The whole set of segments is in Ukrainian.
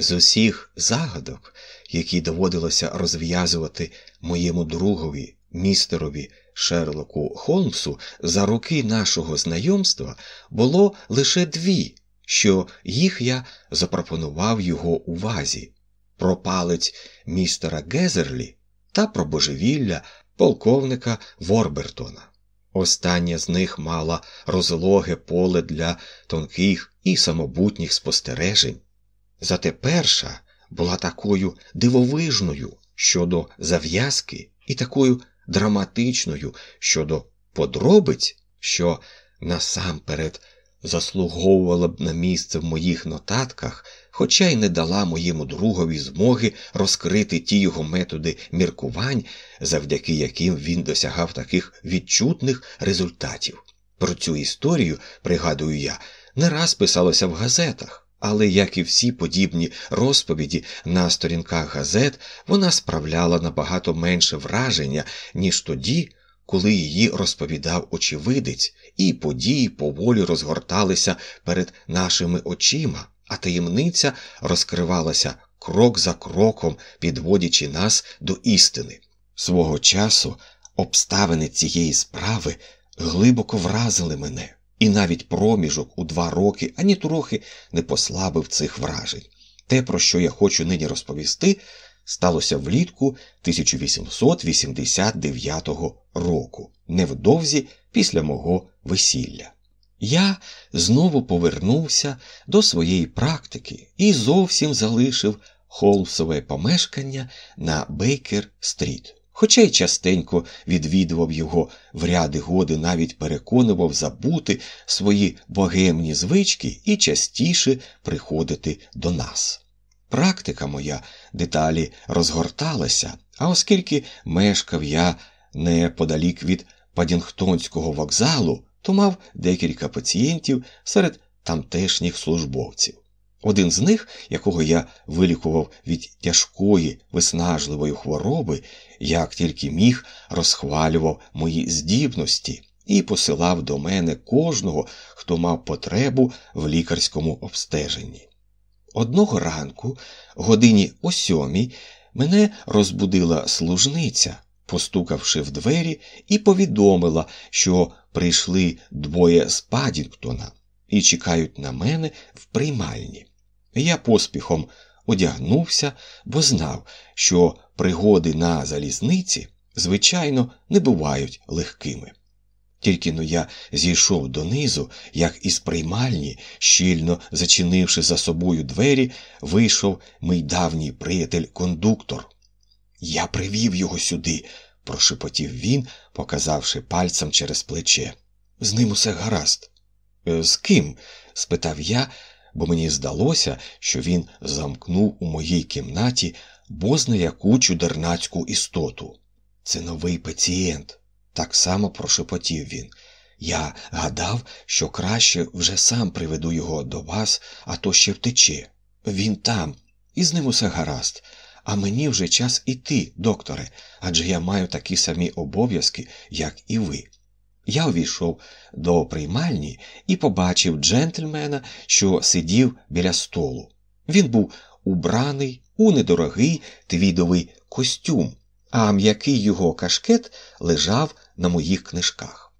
З усіх загадок, які доводилося розв'язувати моєму другові, містерові Шерлоку Холмсу, за роки нашого знайомства було лише дві, що їх я запропонував його увазі про палець містера Гезерлі та про божевілля полковника Ворбертона. Остання з них мала розлоге поле для тонких і самобутніх спостережень. Зате перша була такою дивовижною щодо зав'язки і такою драматичною щодо подробиць, що насамперед заслуговувала б на місце в моїх нотатках, хоча й не дала моєму другові змоги розкрити ті його методи міркувань, завдяки яким він досягав таких відчутних результатів. Про цю історію, пригадую я, не раз писалося в газетах. Але, як і всі подібні розповіді на сторінках газет, вона справляла набагато менше враження, ніж тоді, коли її розповідав очевидець, і події поволі розгорталися перед нашими очима, а таємниця розкривалася крок за кроком, підводячи нас до істини. Свого часу обставини цієї справи глибоко вразили мене і навіть проміжок у два роки ані трохи не послабив цих вражень. Те, про що я хочу нині розповісти, сталося влітку 1889 року, невдовзі після мого весілля. Я знову повернувся до своєї практики і зовсім залишив Холмсове помешкання на Бейкер Стріт хоча й частенько відвідував його в ряди годи, навіть переконував забути свої богемні звички і частіше приходити до нас. Практика моя деталі розгорталася, а оскільки мешкав я неподалік від Падінгтонського вокзалу, то мав декілька пацієнтів серед тамтешніх службовців. Один з них, якого я вилікував від тяжкої виснажливої хвороби, як тільки міг, розхвалював мої здібності і посилав до мене кожного, хто мав потребу в лікарському обстеженні. Одного ранку, годині о сьомій, мене розбудила служниця, постукавши в двері, і повідомила, що прийшли двоє з Падінгтона і чекають на мене в приймальні. Я поспіхом одягнувся, бо знав, що пригоди на залізниці, звичайно, не бувають легкими. Тільки но я зійшов донизу, як із приймальні, щільно зачинивши за собою двері, вийшов мій давній приятель кондуктор. Я привів його сюди, прошепотів він, показавши пальцем через плече. З ним усе гаразд. «Е, з ким? спитав я, бо мені здалося, що він замкнув у моїй кімнаті бозна яку чудернацьку істоту. Це новий пацієнт, так само прошепотів він. Я гадав, що краще вже сам приведу його до вас, а то ще втече. Він там, і з ним усе гаразд. А мені вже час іти, докторе, адже я маю такі самі обов'язки, як і ви. Я увійшов до приймальні і побачив джентльмена, що сидів біля столу. Він був убраний у недорогий твідовий костюм, а м'який його кашкет лежав на моїх книжках.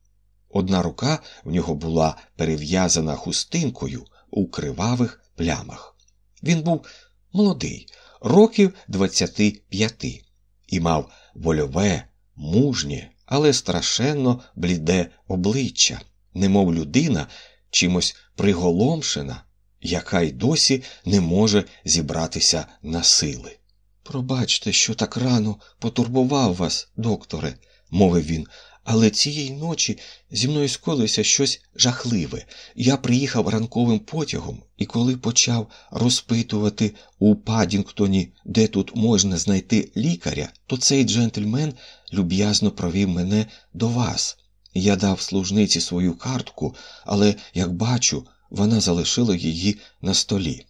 Одна рука в нього була перев'язана хустинкою у кривавих плямах. Він був молодий, років 25, і мав вольове, мужнє, але страшенно бліде обличчя, немов людина чимось приголомшена, яка й досі не може зібратися на сили. Пробачте, що так рано потурбував вас, докторе, мовив він, Але цієї ночі зі мною скоїлося щось жахливе. Я приїхав ранковим потягом, і коли почав розпитувати у Падінгтоні, де тут можна знайти лікаря, то цей джентльмен люб'язно провів мене до вас. Я дав служниці свою картку, але, як бачу, вона залишила її на столі.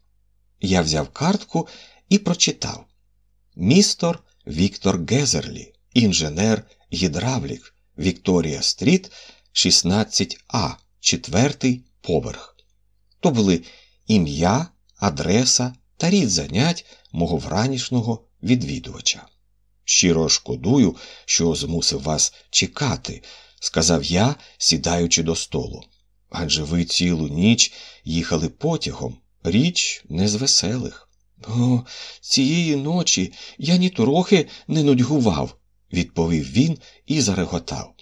Я взяв картку і прочитав Містер Віктор Гезерлі, інженер, гідравлік, Вікторія Стріт, 16А, четвертий поверх. То були ім'я, адреса та рід занять мого вранішнього відвідувача. Щиро шкодую, що змусив вас чекати, сказав я, сідаючи до столу. Адже ви цілу ніч їхали потягом, річ не з веселих. О, цієї ночі я нітрохи не нудьгував, відповів він і зареготав.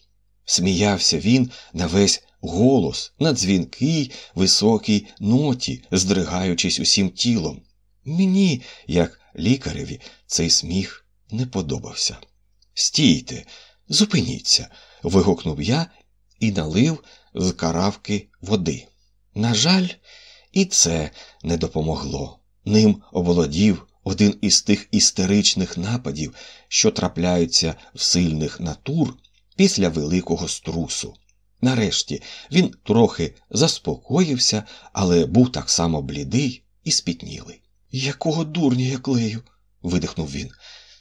Сміявся він на весь голос, на дзвінкий, високій ноті, здригаючись усім тілом. Мені, як лікареві, цей сміх не подобався. Стійте, зупиніться, вигукнув я і налив з каравки води. На жаль, і це не допомогло. Ним оволодів один із тих істеричних нападів, що трапляються в сильних натур після великого струсу. Нарешті він трохи заспокоївся, але був так само блідий і спітнілий. Якого дурня я клею? видихнув він.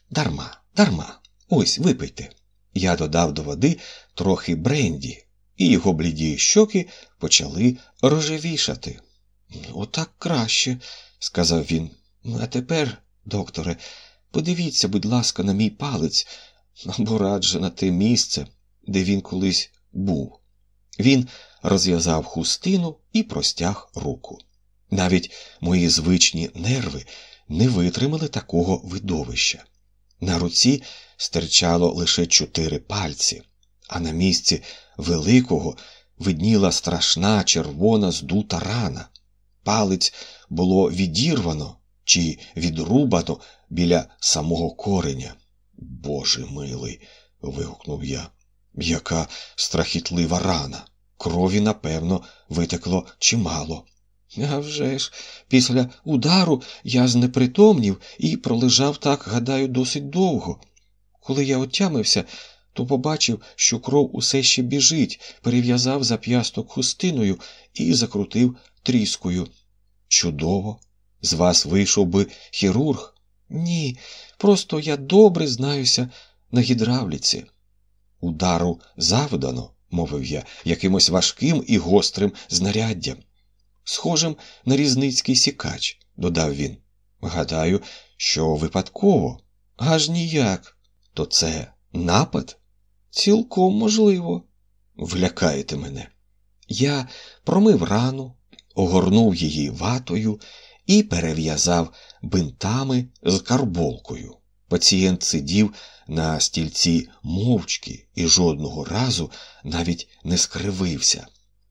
Дарма, дарма, ось випийте. Я додав до води трохи бренді, і його бліді щоки почали рожевішати. Отак краще, сказав він. А тепер, докторе, подивіться, будь ласка, на мій палець або радше на те місце, де він колись був. Він розв'язав хустину і простяг руку. Навіть мої звичні нерви не витримали такого видовища. На руці стирчало лише чотири пальці, а на місці великого видніла страшна червона здута рана. Палець було відірвано чи відрубано біля самого кореня. Боже милий. вигукнув я. Яка страхітлива рана. Крові, напевно, витекло чимало. А вже ж, після удару я знепритомнів і пролежав так, гадаю, досить довго. Коли я отямився, то побачив, що кров усе ще біжить, перев'язав зап'ясток хустиною і закрутив тріскою. Чудово! З вас вийшов би хірург? Ні, просто я добре знаюся на гідравліці. Удару завдано, мовив я, якимось важким і гострим знаряддям. Схожим на різницький сікач, додав він. Гадаю, що випадково, аж ніяк. То це напад? Цілком можливо. Влякаєте мене. Я промив рану, огорнув її ватою і перев'язав бинтами з карболкою. Пацієнт сидів на стільці мовчки і жодного разу навіть не скривився,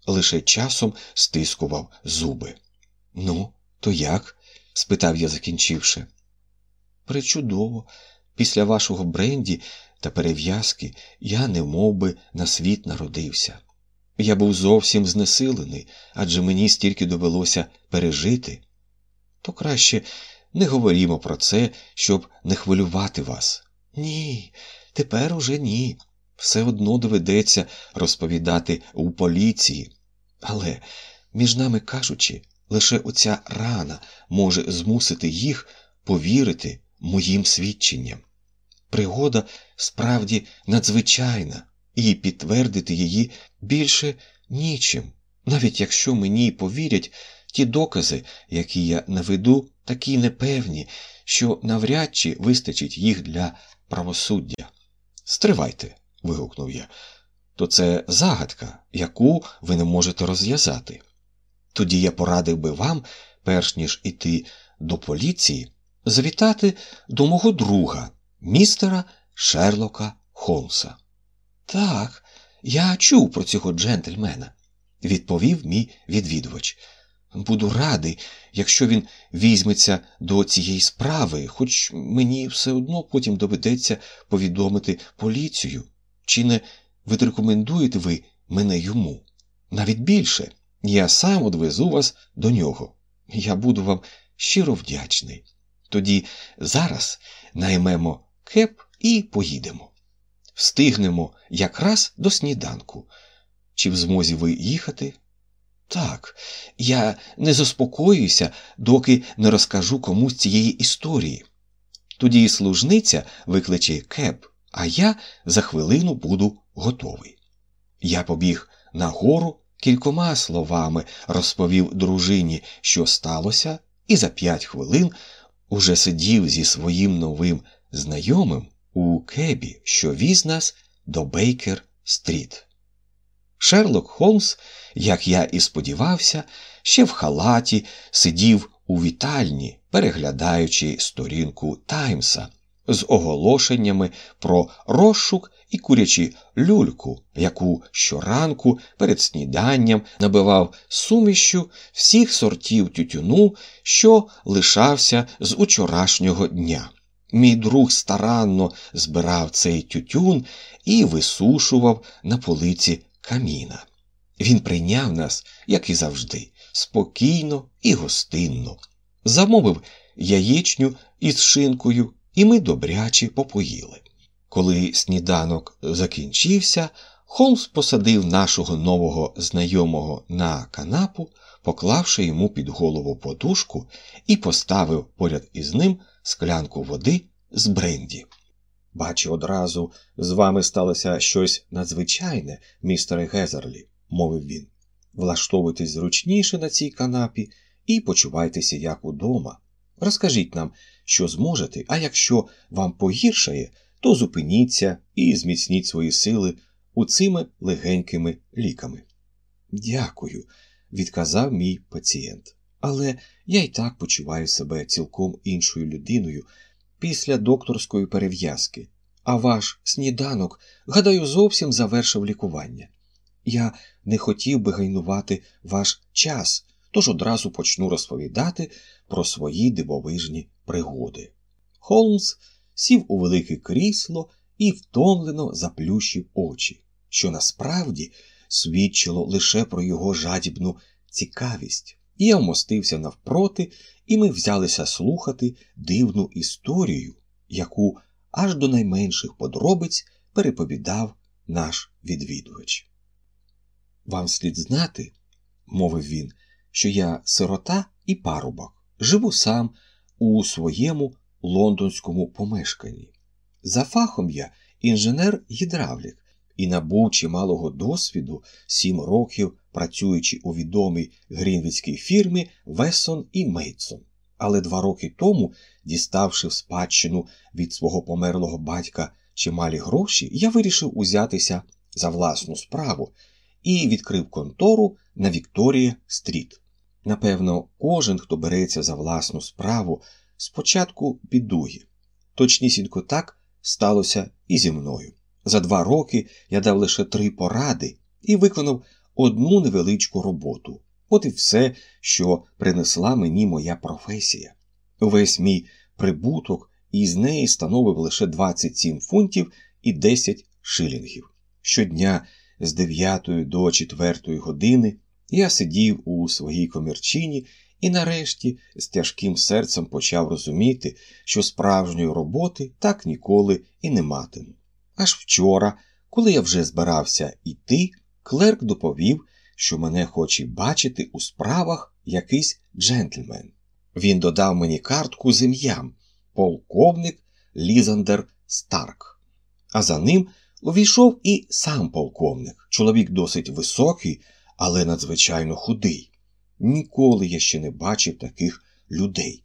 лише часом стискував зуби. Ну, то як? спитав я, закінчивши. Причудово, після вашого бренді та перев'язки я не мов би, на світ народився. Я був зовсім знесилений, адже мені стільки довелося пережити. То краще не говорімо про це, щоб не хвилювати вас. Ні, тепер уже ні. Все одно доведеться розповідати у поліції. Але, між нами кажучи, лише оця рана може змусити їх повірити моїм свідченням. Пригода справді надзвичайна, і підтвердити її більше нічим, навіть якщо мені повірять ті докази, які я наведу, такі непевні, що навряд чи вистачить їх для правосуддя. Стривайте, вигукнув я, то це загадка, яку ви не можете розв'язати. Тоді я порадив би вам, перш ніж іти до поліції, завітати до мого друга, містера Шерлока Холмса. Так, я чув про цього джентльмена, відповів мій відвідувач. Буду радий, якщо він візьметься до цієї справи, хоч мені все одно потім доведеться повідомити поліцію, чи не відрекомендуєте ви мене йому. Навіть більше, я сам одвезу вас до нього. Я буду вам щиро вдячний. Тоді зараз наймемо кеп і поїдемо. Встигнемо якраз до сніданку. Чи в змозі ви їхати? Так, я не заспокоююся, доки не розкажу комусь цієї історії. Тоді служниця викличе кеп, а я за хвилину буду готовий. Я побіг нагору кількома словами розповів дружині, що сталося, і за п'ять хвилин уже сидів зі своїм новим знайомим у кебі, що віз нас до Бейкер Стріт. Шерлок Холмс, як я і сподівався, ще в халаті сидів у вітальні, переглядаючи сторінку Таймса з оголошеннями про розшук і курячі люльку, яку щоранку перед сніданням набивав сумішю всіх сортів тютюну, що лишався з учорашнього дня. Мій друг старанно збирав цей тютюн і висушував на полиці каміна. Він прийняв нас, як і завжди, спокійно і гостинно, замовив яєчню із шинкою, і ми добряче попоїли. Коли сніданок закінчився, Холмс посадив нашого нового знайомого на канапу, поклавши йому під голову подушку, і поставив поряд із ним склянку води з бренді. Бачу, одразу з вами сталося щось надзвичайне, містере Гезерлі, мовив він. Влаштовуйтесь зручніше на цій канапі і почувайтеся як удома. Розкажіть нам, що зможете, а якщо вам погіршає, то зупиніться і зміцніть свої сили у цими легенькими ліками. Дякую, відказав мій пацієнт. Але я й так почуваю себе цілком іншою людиною після докторської перев'язки, а ваш сніданок, гадаю, зовсім завершив лікування. Я не хотів би гайнувати ваш час, тож одразу почну розповідати про свої дивовижні пригоди. Холмс сів у велике крісло і втомлено заплющив очі, що насправді свідчило лише про його жадібну цікавість. Я вмостився навпроти, і ми взялися слухати дивну історію, яку аж до найменших подробиць переповідав наш відвідувач. Вам слід знати, мовив він, що я сирота і парубок, живу сам у своєму лондонському помешканні. За фахом я інженер-гідравлік і набув чималого досвіду сім років працюючи у відомій грінвіцькій фірмі Вессон і Мейтсон. Але два роки тому, діставши в спадщину від свого померлого батька чималі гроші, я вирішив узятися за власну справу і відкрив контору на Вікторія Стріт. Напевно, кожен, хто береться за власну справу, спочатку бідує. Точнісінько так сталося і зі мною. За два роки я дав лише три поради і виконав одну невеличку роботу. От і все, що принесла мені моя професія. Увесь мій прибуток із неї становив лише 27 фунтів і 10 шилінгів. Щодня з 9 до 4 години я сидів у своїй комірчині і нарешті з тяжким серцем почав розуміти, що справжньої роботи так ніколи і не матиму. Аж вчора, коли я вже збирався йти, клерк доповів, що мене хоче бачити у справах якийсь джентльмен. Він додав мені картку з ім'ям полковник Лізандер Старк. А за ним увійшов і сам полковник, чоловік досить високий, але надзвичайно худий. Ніколи я ще не бачив таких людей.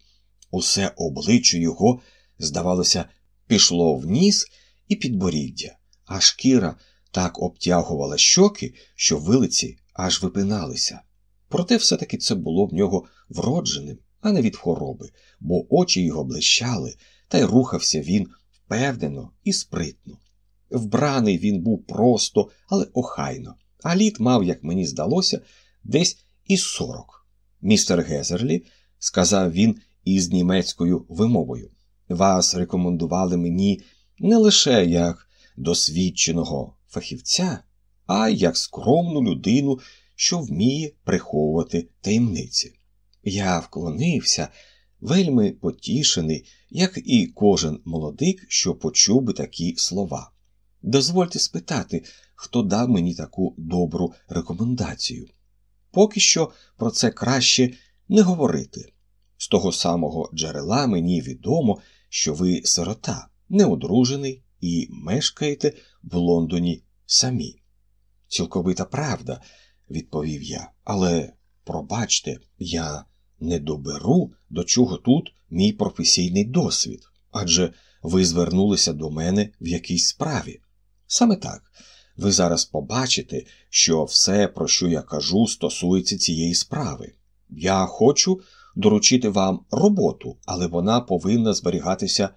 Усе обличчя його, здавалося, пішло вниз і підборіддя, а шкіра так обтягувала щоки, що вилиці аж випиналися. Проте все-таки це було в нього вродженим, а не від хвороби, бо очі його блищали, та й рухався він впевнено і спритно. Вбраний він був просто, але охайно, а літ мав, як мені здалося, десь із сорок. Містер Гезерлі, сказав він із німецькою вимовою, вас рекомендували мені не лише як досвідченого фахівця, а як скромну людину, що вміє приховувати таємниці. Я вклонився, вельми потішений, як і кожен молодик, що почув би такі слова. Дозвольте спитати, хто дав мені таку добру рекомендацію. Поки що про це краще не говорити. З того самого джерела мені відомо, що ви сирота, неодружений і мешкаєте в Лондоні самі. Цілковита правда, відповів я, але пробачте, я не доберу, до чого тут мій професійний досвід, адже ви звернулися до мене в якійсь справі. Саме так, ви зараз побачите, що все, про що я кажу, стосується цієї справи. Я хочу доручити вам роботу, але вона повинна зберігатися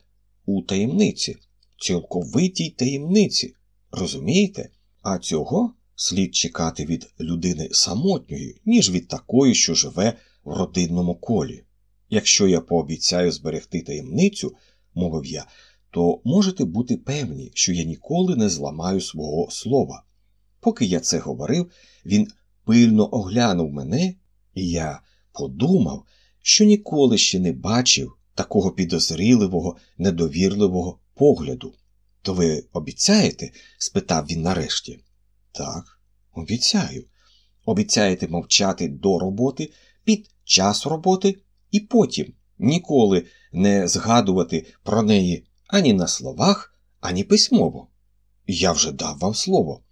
у таємниці, цілковитій таємниці. Розумієте? А цього слід чекати від людини самотньої, ніж від такої, що живе в родинному колі. Якщо я пообіцяю зберегти таємницю, мовив я, то можете бути певні, що я ніколи не зламаю свого слова. Поки я це говорив, він пильно оглянув мене, і я подумав, що ніколи ще не бачив такого підозріливого, недовірливого погляду. То ви обіцяєте? спитав він нарешті. Так, обіцяю. Обіцяєте мовчати до роботи, під час роботи і потім ніколи не згадувати про неї ані на словах, ані письмово. Я вже дав вам слово.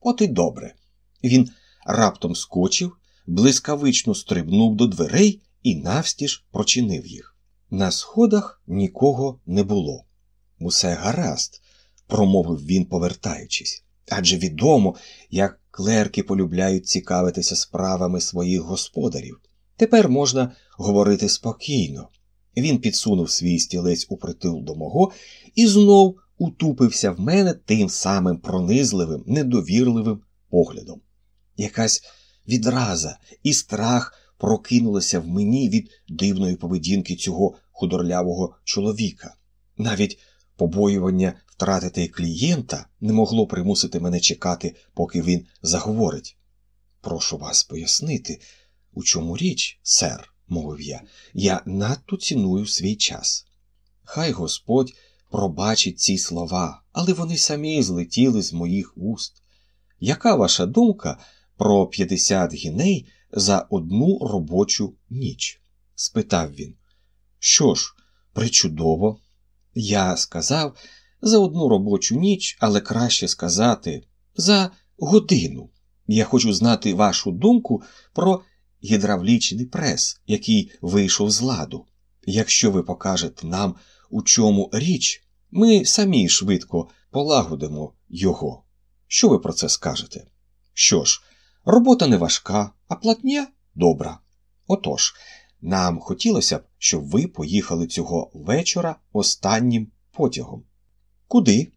От і добре. Він раптом скочив, блискавично стрибнув до дверей і навстіж прочинив їх. На сходах нікого не було. Усе гаразд, промовив він, повертаючись. Адже відомо, як клерки полюбляють цікавитися справами своїх господарів. Тепер можна говорити спокійно. Він підсунув свій стілець у притул до мого і знов утупився в мене тим самим пронизливим, недовірливим поглядом. Якась відраза і страх прокинулася в мені від дивної поведінки цього худорлявого чоловіка. Навіть побоювання втратити клієнта не могло примусити мене чекати, поки він заговорить. Прошу вас пояснити, у чому річ, сер, мовив я, я надто ціную свій час. Хай Господь пробачить ці слова, але вони самі злетіли з моїх уст. Яка ваша думка про 50 гіней за одну робочу ніч? спитав він. Що ж, причудово. Я сказав за одну робочу ніч, але краще сказати за годину. Я хочу знати вашу думку про гідравлічний прес, який вийшов з ладу. Якщо ви покажете нам, у чому річ, ми самі швидко полагодимо його. Що ви про це скажете? Що ж, робота не важка, а платня добра. Отож, нам хотілося б, щоб ви поїхали цього вечора останнім потягом. Куди?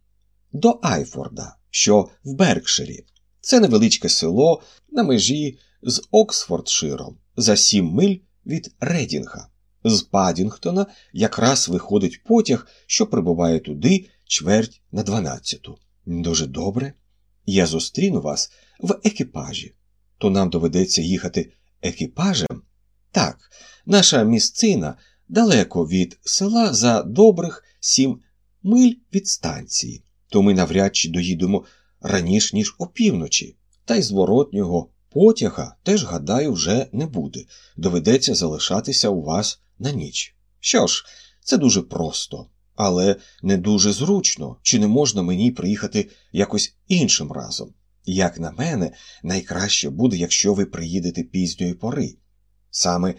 До Айфорда, що в Беркширі. Це невеличке село на межі з Оксфордширом за сім миль від Редінга. З Падінгтона якраз виходить потяг, що прибуває туди чверть на дванадцяту. Дуже добре. Я зустріну вас в екіпажі. То нам доведеться їхати екіпажем? Так, наша місцина далеко від села за добрих сім миль від станції, то ми навряд чи доїдемо раніше, ніж опівночі, та й зворотнього потяга теж, гадаю, вже не буде. Доведеться залишатися у вас на ніч. Що ж, це дуже просто, але не дуже зручно, чи не можна мені приїхати якось іншим разом. Як на мене, найкраще буде, якщо ви приїдете пізньої пори. Саме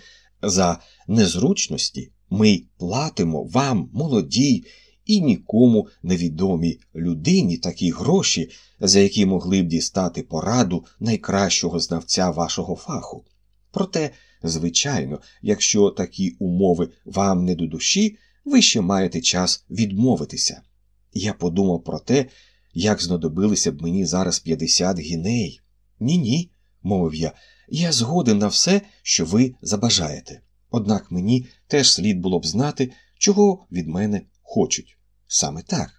за незручності ми платимо вам, молодій і нікому невідомій людині такі гроші, за які могли б дістати пораду найкращого знавця вашого фаху. Проте, звичайно, якщо такі умови вам не до душі, ви ще маєте час відмовитися. Я подумав про те, як знадобилися б мені зараз 50 гіней. Ні, ні, мовив я, я згоден на все, що ви забажаєте. Однак мені теж слід було б знати, чого від мене хочуть. Саме так.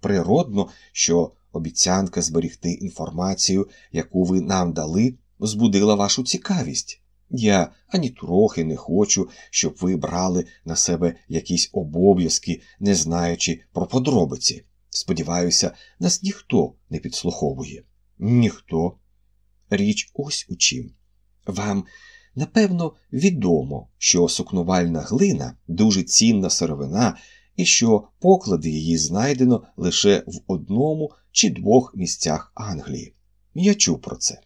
Природно, що обіцянка зберігти інформацію, яку ви нам дали, збудила вашу цікавість. Я ані трохи не хочу, щоб ви брали на себе якісь обов'язки, не знаючи про подробиці. Сподіваюся, нас ніхто не підслуховує. Ніхто. Річ ось у чим. Вам, напевно, відомо, що сукнувальна глина дуже цінна сировина і що поклади її знайдено лише в одному чи двох місцях Англії. Я чув про це.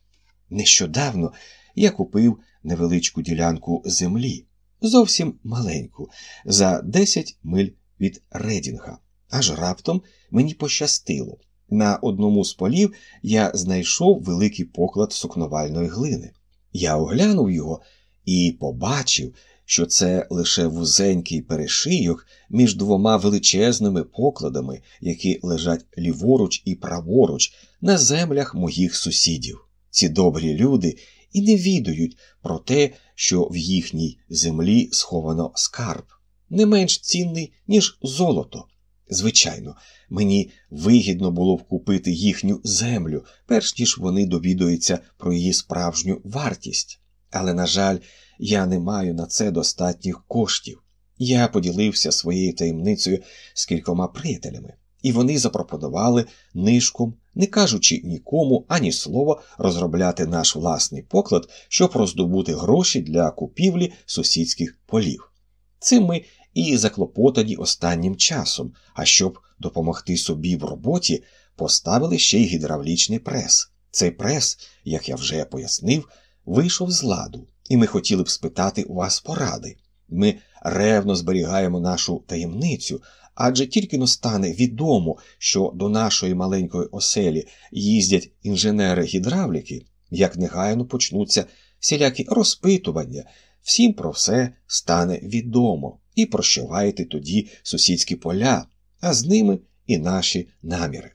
Нещодавно я купив невеличку ділянку землі, зовсім маленьку, за 10 миль від Редінга. Аж раптом мені пощастило. На одному з полів я знайшов великий поклад сукновальної глини. Я оглянув його і побачив, що це лише вузенький перешийок між двома величезними покладами, які лежать ліворуч і праворуч на землях моїх сусідів. Ці добрі люди і не відають про те, що в їхній землі сховано скарб, не менш цінний, ніж золото. Звичайно, мені вигідно було б купити їхню землю, перш ніж вони довідуються про її справжню вартість. Але, на жаль, я не маю на це достатніх коштів. Я поділився своєю таємницею з кількома приятелями, і вони запропонували нишком, не кажучи нікому ані слова, розробляти наш власний поклад, щоб роздобути гроші для купівлі сусідських полів. Цим ми і заклопотані останнім часом, а щоб допомогти собі в роботі, поставили ще й гідравлічний прес. Цей прес, як я вже пояснив, вийшов з ладу, і ми хотіли б спитати у вас поради. Ми ревно зберігаємо нашу таємницю, адже тільки но стане відомо, що до нашої маленької оселі їздять інженери-гідравліки, як негайно почнуться всілякі розпитування, всім про все стане відомо, і прощавайте тоді сусідські поля, а з ними і наші наміри.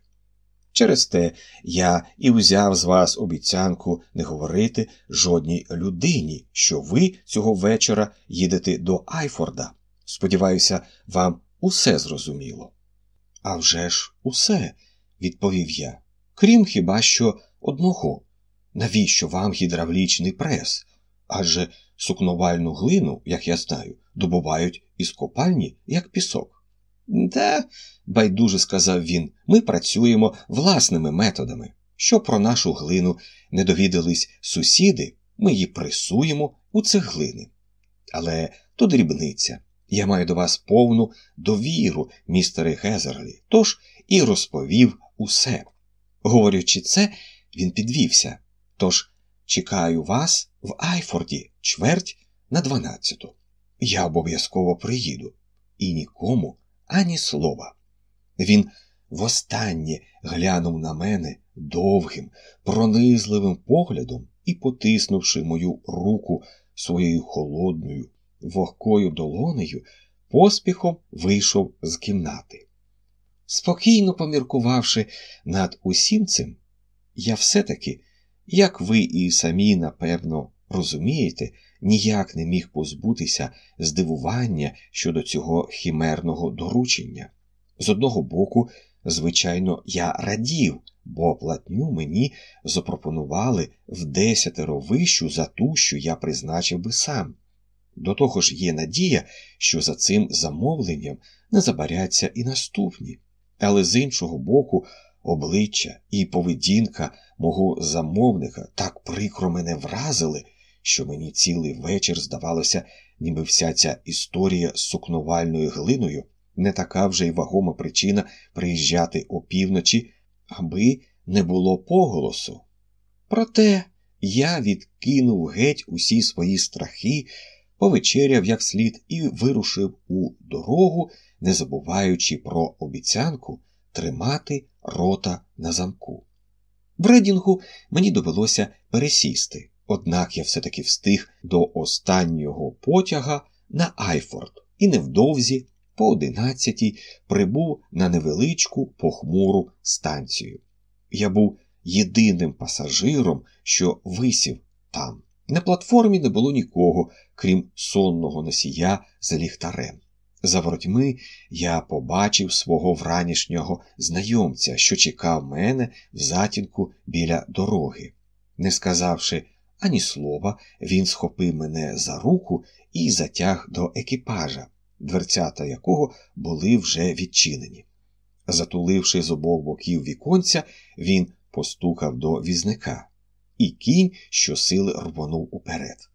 Через те я і взяв з вас обіцянку не говорити жодній людині, що ви цього вечора їдете до Айфорда. Сподіваюся, вам усе зрозуміло. «А вже ж усе, відповів я. Крім хіба що одного. Навіщо вам гідравлічний прес? Адже сукновальну глину, як я знаю, добувають із копальні, як пісок. Та, байдуже сказав він, ми працюємо власними методами. Що про нашу глину не довідались сусіди, ми її пресуємо у цеглини. Але то дрібниця. Я маю до вас повну довіру, містере Гезерлі, тож і розповів усе. Говорячи це, він підвівся. Тож чекаю вас в Айфорді чверть на дванадцяту. Я обов'язково приїду і нікому ані слова. Він востаннє глянув на мене довгим, пронизливим поглядом і, потиснувши мою руку своєю холодною, вогкою долонею, поспіхом вийшов з кімнати. Спокійно поміркувавши над усім цим, я все-таки, як ви і самі, напевно, розумієте, ніяк не міг позбутися здивування щодо цього хімерного доручення. З одного боку, звичайно, я радів, бо платню мені запропонували в десятеро вищу за ту, що я призначив би сам. До того ж є надія, що за цим замовленням не забаряться і наступні, але з іншого боку, обличчя і поведінка мого замовника так прикро мене вразили, що мені цілий вечір здавалося, ніби вся ця історія з сукновальною глиною не така вже й вагома причина приїжджати опівночі, аби не було поголосу. Проте я відкинув геть усі свої страхи, повечеряв як слід і вирушив у дорогу, не забуваючи про обіцянку тримати рота на замку. В Редінгу мені довелося пересісти. Однак я все-таки встиг до останнього потяга на Айфорд і невдовзі, по одинадцятій, прибув на невеличку похмуру станцію. Я був єдиним пасажиром, що висів там. На платформі не було нікого, крім сонного носія за ліхтарем. За воротьми я побачив свого вранішнього знайомця, що чекав мене в затінку біля дороги. Не сказавши ані слова, він схопив мене за руку і затяг до екіпажа, дверцята якого були вже відчинені. Затуливши з обох боків віконця, він постукав до візника, і кінь щосили рвонув уперед.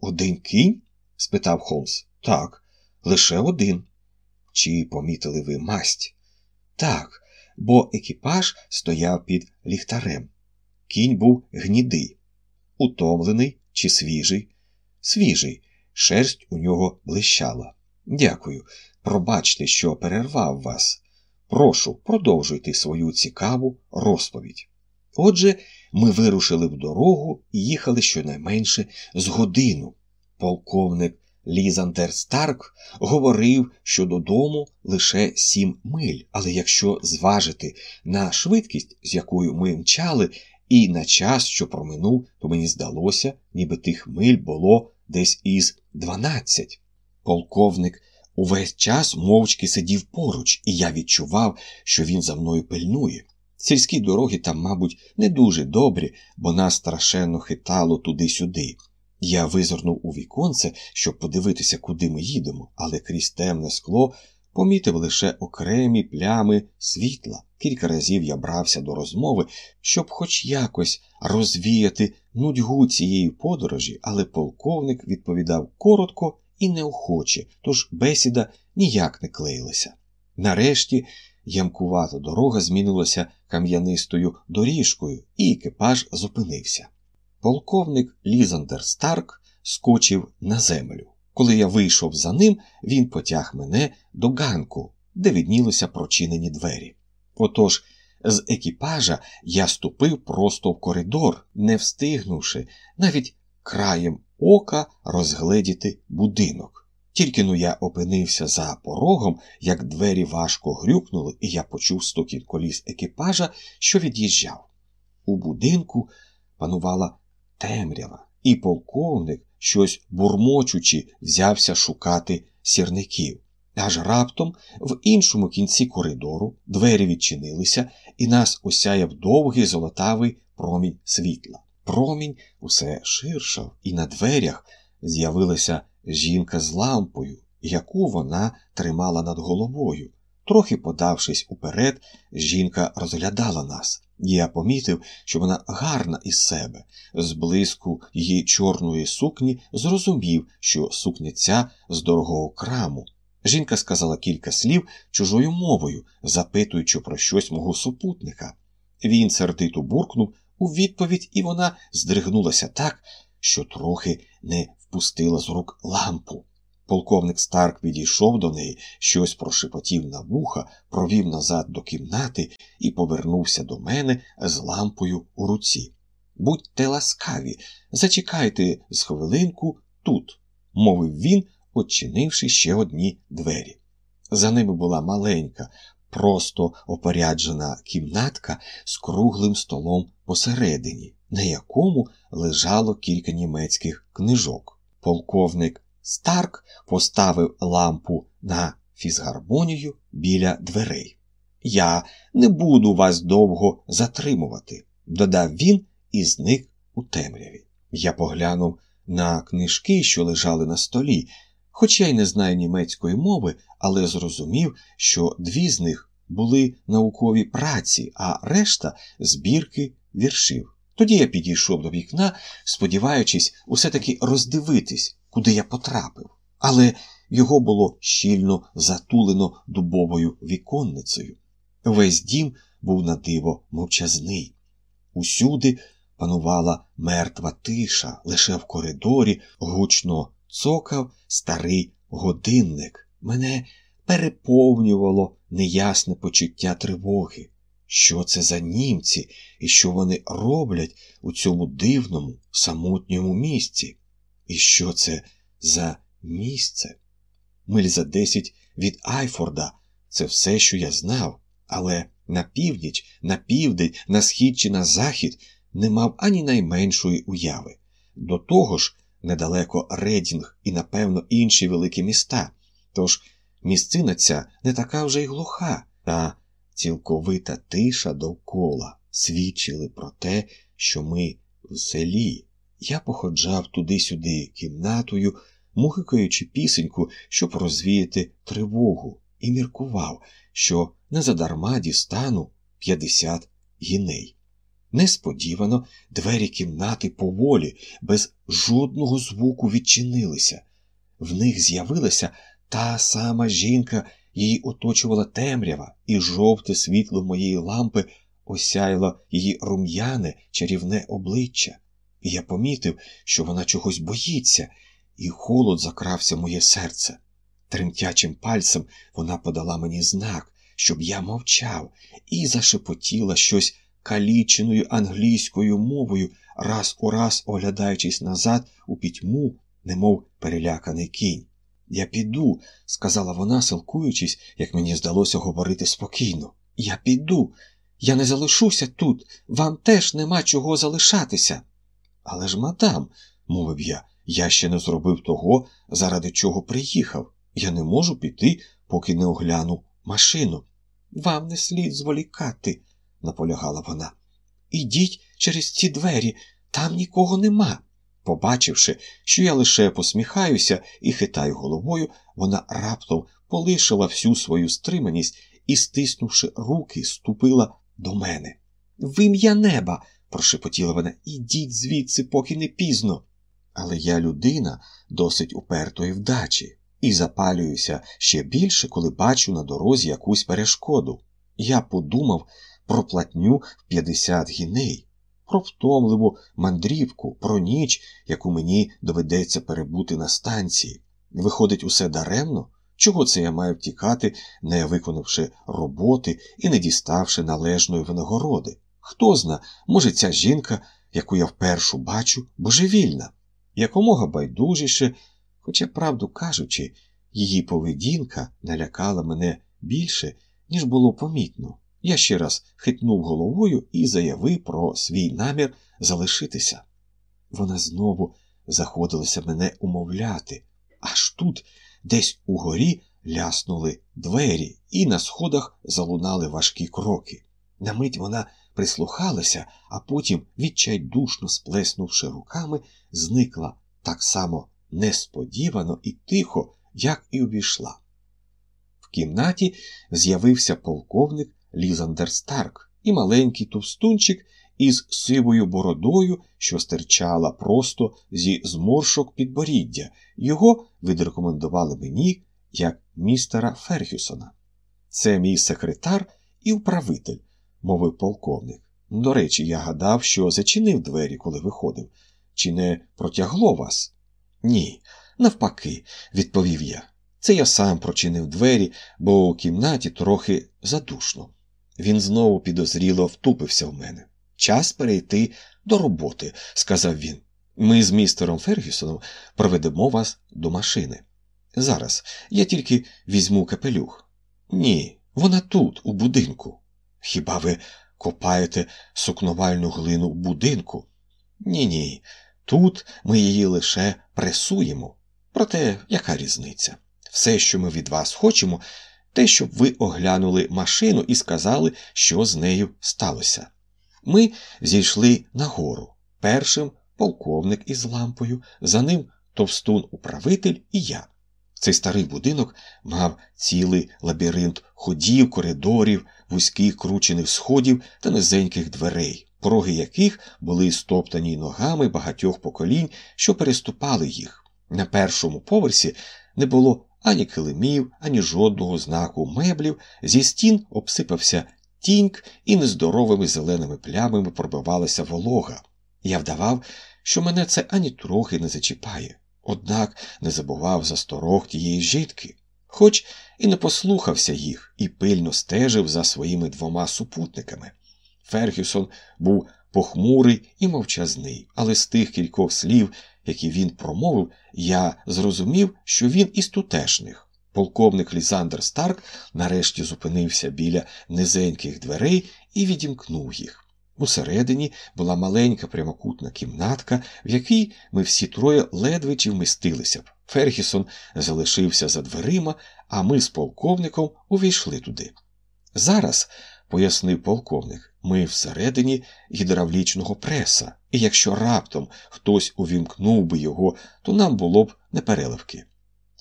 Один кінь? спитав Холмс. Так, лише один. Чи помітили ви масть? Так, бо екіпаж стояв під ліхтарем. Кінь був гнідий, утомлений чи свіжий? Свіжий, шерсть у нього блищала. Дякую. Пробачте, що перервав вас. Прошу, продовжуйте свою цікаву розповідь. Отже, ми вирушили в дорогу і їхали щонайменше з годину. Полковник Лізандер Старк говорив, що додому лише сім миль, але якщо зважити на швидкість, з якою ми мчали, і на час, що проминув, то мені здалося, ніби тих миль було десь із дванадцять. Полковник увесь час мовчки сидів поруч, і я відчував, що він за мною пильнує. Сільські дороги там, мабуть, не дуже добрі, бо нас страшенно хитало туди-сюди. Я визирнув у віконце, щоб подивитися, куди ми їдемо, але крізь темне скло помітив лише окремі плями світла. Кілька разів я брався до розмови, щоб хоч якось розвіяти нудьгу цієї подорожі, але полковник відповідав коротко і неохоче, тож бесіда ніяк не клеїлася. Нарешті ямкувата дорога змінилася кам'янистою доріжкою, і екіпаж зупинився. Полковник Лізандер Старк скочив на землю. Коли я вийшов за ним, він потяг мене до ганку, де віднілися прочинені двері. Отож, з екіпажа я ступив просто в коридор, не встигнувши навіть краєм ока розгледіти будинок. Тільки но я опинився за порогом, як двері важко грюкнули, і я почув стукіт коліс екіпажа, що від'їжджав. У будинку панувала темрява, і полковник, щось бурмочучи, взявся шукати сірників. Аж раптом в іншому кінці коридору двері відчинилися, і нас осяяв довгий золотавий промінь світла. Промінь усе ширшав, і на дверях з'явилася жінка з лампою, яку вона тримала над головою. Трохи подавшись уперед, жінка розглядала нас. Я помітив, що вона гарна із себе. З блиску її чорної сукні зрозумів, що сукня ця з дорогого краму. Жінка сказала кілька слів чужою мовою, запитуючи про щось мого супутника. Він сердито буркнув у відповідь, і вона здригнулася так, що трохи не впустила з рук лампу. Полковник Старк підійшов до неї, щось прошепотів на вуха, провів назад до кімнати і повернувся до мене з лампою у руці. Будьте ласкаві, зачекайте з хвилинку тут, мовив він, очинивши ще одні двері. За ними була маленька, просто опоряджена кімнатка з круглим столом посередині, на якому лежало кілька німецьких книжок. Полковник Старк поставив лампу на фізгармонію біля дверей. Я не буду вас довго затримувати, додав він і зник у темряві. Я поглянув на книжки, що лежали на столі, хоч я й не знаю німецької мови, але зрозумів, що дві з них були наукові праці, а решта збірки віршів. Тоді я підійшов до вікна, сподіваючись усе таки роздивитись, куди я потрапив, але його було щільно затулено дубовою віконницею. Весь дім був на диво мовчазний. Усюди панувала мертва тиша, лише в коридорі гучно цокав старий годинник. Мене переповнювало неясне почуття тривоги. Що це за німці і що вони роблять у цьому дивному, самотньому місці? І що це за місце? Миль за десять від Айфорда це все, що я знав, але на північ, на південь, на схід чи на захід не мав ані найменшої уяви. До того ж, недалеко Редінг і, напевно, інші великі міста. Тож Місцина ця не така вже й глуха, та цілковита тиша довкола свідчили про те, що ми в селі. Я походжав туди-сюди кімнатою, мухикаючи пісеньку, щоб розвіяти тривогу, і міркував, що незадарма дістану 50 гіней. Несподівано двері кімнати поволі, без жодного звуку відчинилися. В них з'явилася та сама жінка, її оточувала темрява, і жовте світло моєї лампи осяяло її рум'яне чарівне обличчя. І я помітив, що вона чогось боїться, і холод закрався в моє серце. Тремтячим пальцем вона подала мені знак, щоб я мовчав, і зашепотіла щось каліченою англійською мовою, раз у раз оглядаючись назад у пітьму, немов переляканий кінь. Я піду, сказала вона, силкуючись, як мені здалося говорити спокійно. Я піду, я не залишуся тут, вам теж нема чого залишатися. Але ж, мадам, мовив я, я ще не зробив того, заради чого приїхав. Я не можу піти, поки не огляну машину. Вам не слід зволікати, наполягала вона. Ідіть через ці двері, там нікого нема. Побачивши, що я лише посміхаюся і хитаю головою, вона раптом полишила всю свою стриманість і, стиснувши руки, ступила до мене. В ім'я неба, прошепотіла вона, ідіть звідси, поки не пізно. Але я людина досить упертої вдачі, і запалююся ще більше, коли бачу на дорозі якусь перешкоду. Я подумав про платню в 50 гіней, про втомливу мандрівку, про ніч, яку мені доведеться перебути на станції. Виходить, усе даремно? Чого це я маю втікати, не виконавши роботи і не діставши належної винагороди? Хто зна, може, ця жінка, яку я впершу бачу, божевільна, якомога байдужіше, хоча, правду кажучи, її поведінка налякала мене більше, ніж було помітно. Я ще раз хитнув головою і заявив про свій намір залишитися. Вона знову заходилася мене умовляти, аж тут, десь угорі, ляснули двері, і на сходах залунали важкі кроки. На мить вона прислухалася, а потім, відчайдушно сплеснувши руками, зникла так само несподівано і тихо, як і увійшла. В кімнаті з'явився полковник Лізандер Старк і маленький товстунчик із сивою бородою, що стирчала просто зі зморшок підборіддя. Його відрекомендували мені як містера Ферхюсона. Це мій секретар і управитель, мовив полковник. До речі, я гадав, що зачинив двері, коли виходив. Чи не протягло вас? Ні, навпаки, відповів я. Це я сам прочинив двері, бо у кімнаті трохи задушно. Він знову підозріло втупився в мене. Час перейти до роботи, сказав він. Ми з містером Фергюсоном проведемо вас до машини. Зараз я тільки візьму капелюх. Ні, вона тут, у будинку. Хіба ви копаєте сукновальну глину в будинку? Ні, ні. Тут ми її лише пресуємо. Проте яка різниця? Все, що ми від вас хочемо, те, щоб ви оглянули машину і сказали, що з нею сталося. Ми зійшли нагору. Першим полковник із лампою, за ним товстун-управитель і я. Цей старий будинок мав цілий лабіринт ходів, коридорів, вузьких кручених сходів та низеньких дверей, пороги яких були стоптані ногами багатьох поколінь, що переступали їх. На першому поверсі не було ані килимів, ані жодного знаку меблів, зі стін обсипався тіньк і нездоровими зеленими плямами пробивалася волога. Я вдавав, що мене це ані трохи не зачіпає, однак не забував за сторог тієї житки, хоч і не послухався їх і пильно стежив за своїми двома супутниками. Фергюсон був похмурий і мовчазний, але з тих кількох слів, які він промовив, я зрозумів, що він із тутешних. Полковник Лізандр Старк нарешті зупинився біля низеньких дверей і відімкнув їх. Усередині була маленька прямокутна кімнатка, в якій ми всі троє ледве чи вмістилися б. Фергісон залишився за дверима, а ми з полковником увійшли туди. Зараз, пояснив полковник, ми всередині гідравлічного преса, і якщо раптом хтось увімкнув би його, то нам було б непереливки.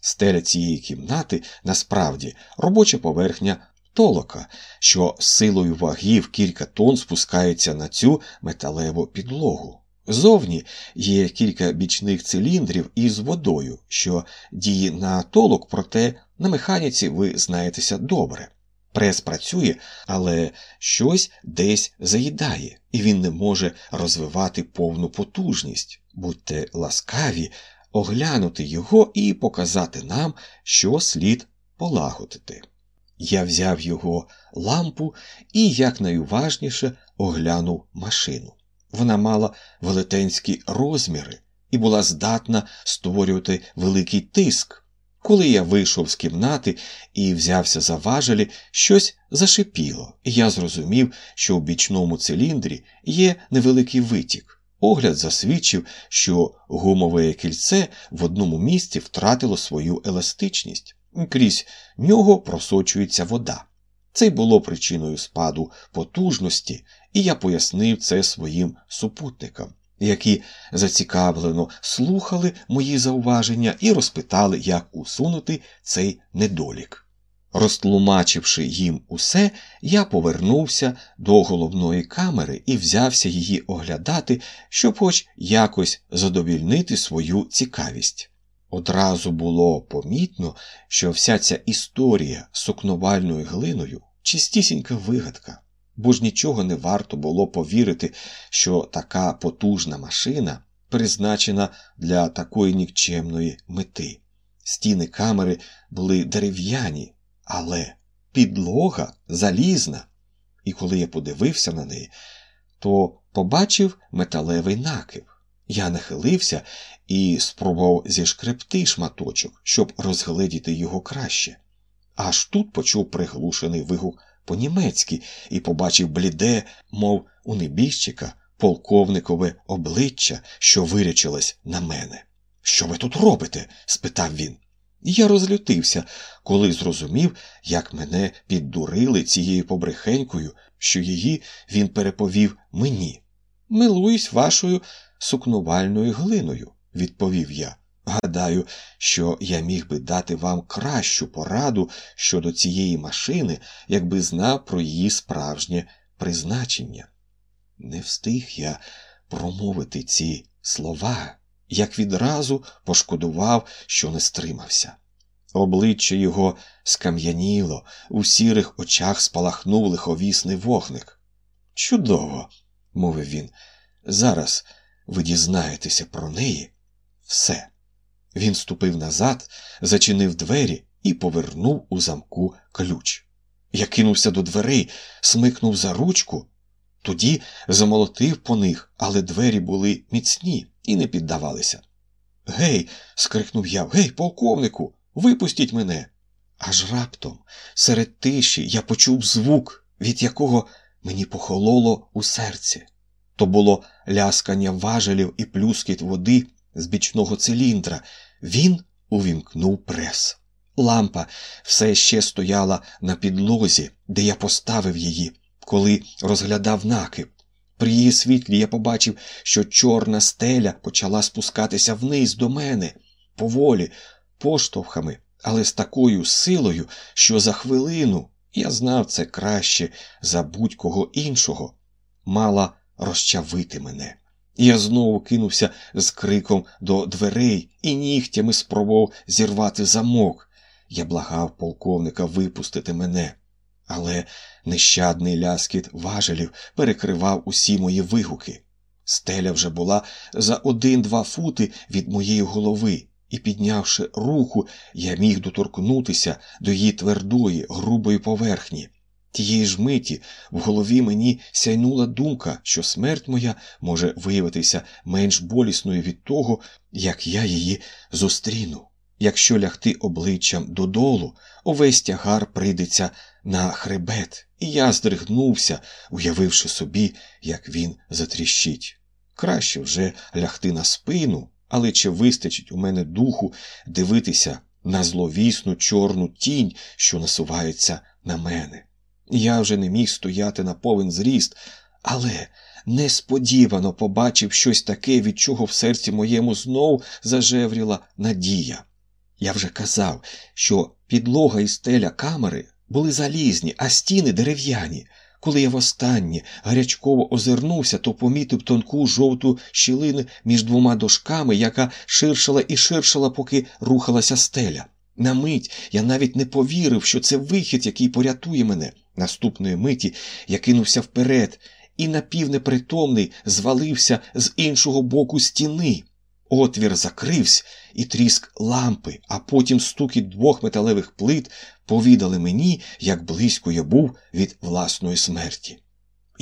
Стеля цієї кімнати насправді робоча поверхня толока, що силою ваги в кілька тонн спускається на цю металеву підлогу. Зовні є кілька бічних циліндрів із водою, що діє на толок, проте на механіці ви знаєтеся добре. Прес працює, але щось десь заїдає, і він не може розвивати повну потужність. Будьте ласкаві, оглянути його і показати нам, що слід полагодити. Я взяв його лампу і якнайуважніше оглянув машину. Вона мала велетенські розміри і була здатна створювати великий тиск. Коли я вийшов з кімнати і взявся за важелі, щось зашипіло, і я зрозумів, що у бічному циліндрі є невеликий витік. Огляд засвідчив, що гумове кільце в одному місці втратило свою еластичність, крізь нього просочується вода. Це й було причиною спаду потужності, і я пояснив це своїм супутникам, які зацікавлено слухали мої зауваження і розпитали, як усунути цей недолік. Розтлумачивши їм усе, я повернувся до головної камери і взявся її оглядати, щоб хоч якось задовільнити свою цікавість. Одразу було помітно, що вся ця історія з сукновальною глиною чистісінька вигадка, бо ж нічого не варто було повірити, що така потужна машина призначена для такої нікчемної мети. Стіни камери були дерев'яні, але підлога залізна. І коли я подивився на неї, то побачив металевий накив. Я нахилився і спробував зішкребти шматочок, щоб розгледіти його краще. Аж тут почув приглушений вигук по-німецьки і побачив бліде, мов у небіжчика, полковникове обличчя, що вирячилось на мене. Що ви тут робите? спитав він. Я розлютився, коли зрозумів, як мене піддурили цією побрехенькою, що її він переповів мені. Милуюсь вашою сукнувальною глиною, відповів я. Гадаю, що я міг би дати вам кращу пораду щодо цієї машини, якби знав про її справжнє призначення. Не встиг я промовити ці слова, як відразу пошкодував, що не стримався. Обличчя його скам'яніло, у сірих очах спалахнув лиховісний вогник. Чудово, мовив він, зараз ви дізнаєтеся про неї все. Він ступив назад, зачинив двері і повернув у замку ключ. Я кинувся до дверей, смикнув за ручку, тоді замолотив по них, але двері були міцні і не піддавалися. Гей, скрикнув я, гей, полковнику, випустіть мене. Аж раптом, серед тиші, я почув звук, від якого мені похололо у серці. То було ляскання важелів і плюскіт води з бічного циліндра. Він увімкнув прес. Лампа все ще стояла на підлозі, де я поставив її, коли розглядав накип. При її світлі я побачив, що чорна стеля почала спускатися вниз до мене, поволі, поштовхами, але з такою силою, що за хвилину я знав це краще за будь-кого іншого, мала розчавити мене. Я знову кинувся з криком до дверей і нігтями спробував зірвати замок. Я благав полковника випустити мене, але нещадний ляскіт важелів перекривав усі мої вигуки. Стеля вже була за один-два фути від моєї голови, і, піднявши руку, я міг доторкнутися до її твердої, грубої поверхні. Тієї ж миті в голові мені сяйнула думка, що смерть моя може виявитися менш болісною від того, як я її зустріну. Якщо лягти обличчям додолу, увесь тягар прийдеться на хребет, і я здригнувся, уявивши собі, як він затріщить. Краще вже лягти на спину, Але чи вистачить у мене духу дивитися на зловісну чорну тінь, що насувається на мене? Я вже не міг стояти на повен зріст, але несподівано побачив щось таке, від чого в серці моєму знов зажевріла надія. Я вже казав, що підлога і стеля камери були залізні, а стіни дерев'яні. Коли я востаннє гарячково озирнувся, то помітив тонку жовту щілину між двома дошками, яка ширшала і ширшала, поки рухалася стеля. На мить я навіть не повірив, що це вихід, який порятує мене. Наступної миті я кинувся вперед і напівнепритомний звалився з іншого боку стіни. Отвір закрився, і тріск лампи, а потім стукіт двох металевих плит повідали мені, як близько я був від власної смерті.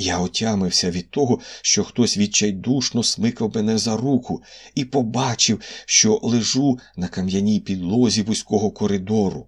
Я отямився від того, що хтось відчайдушно смикав мене за руку, і побачив, що лежу на кам'яній підлозі вузького коридору.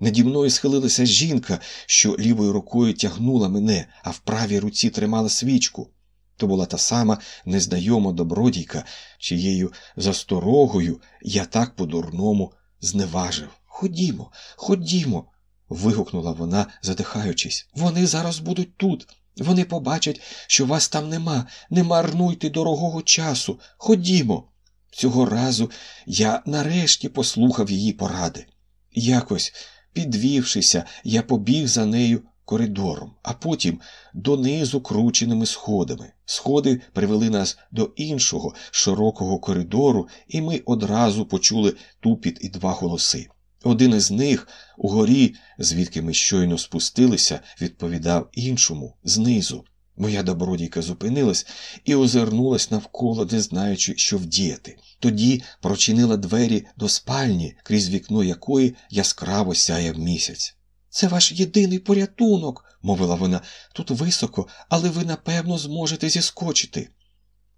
Наді мною схилилася жінка, що лівою рукою тягнула мене, а в правій руці тримала свічку. То була та сама незнайома добродійка, чиєю засторогою я так по-дурному зневажив. Ходімо, ходімо. вигукнула вона, задихаючись. Вони зараз будуть тут. Вони побачать, що вас там нема. Не марнуйте дорогого часу. Ходімо. Цього разу я нарешті послухав її поради. Якось, підвівшися, я побіг за нею коридором, а потім донизу крученими сходами. Сходи привели нас до іншого широкого коридору, і ми одразу почули тупіт і два голоси. Один із них угорі, звідки ми щойно спустилися, відповідав іншому знизу. Моя добродійка зупинилась і озирнулась навколо, не знаючи, що вдіяти. Тоді прочинила двері до спальні, крізь вікно якої яскраво сяяв місяць. Це ваш єдиний порятунок, мовила вона, тут високо, але ви напевно зможете зіскочити.